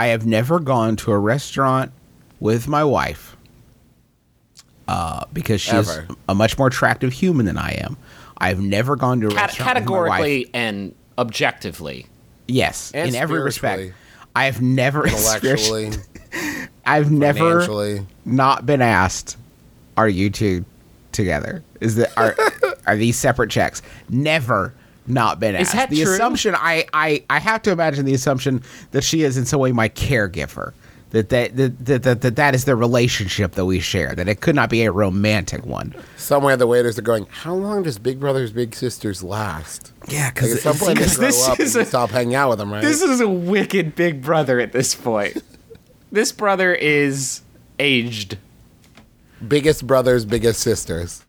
I have never gone to a restaurant with my wife uh, because she's Ever. a much more attractive human than I am. I've never gone to a Cat- restaurant with my wife. categorically and objectively. Yes, And in every respect. I have never Intellectually, I've never financially. not been asked, "Are you two together? Is that are are these separate checks?" Never not been Is asked. that the true? assumption I, I I have to imagine the assumption that she is in some way my caregiver. That that, that, that, that, that that is the relationship that we share. That it could not be a romantic one. Somewhere the waiters are going, How long does Big Brothers Big Sisters last? Yeah, Like at some point they grow this up and is you a- stop hanging out with them, right? This is a wicked big brother at this point. this brother is aged. biggest brothers, biggest sisters.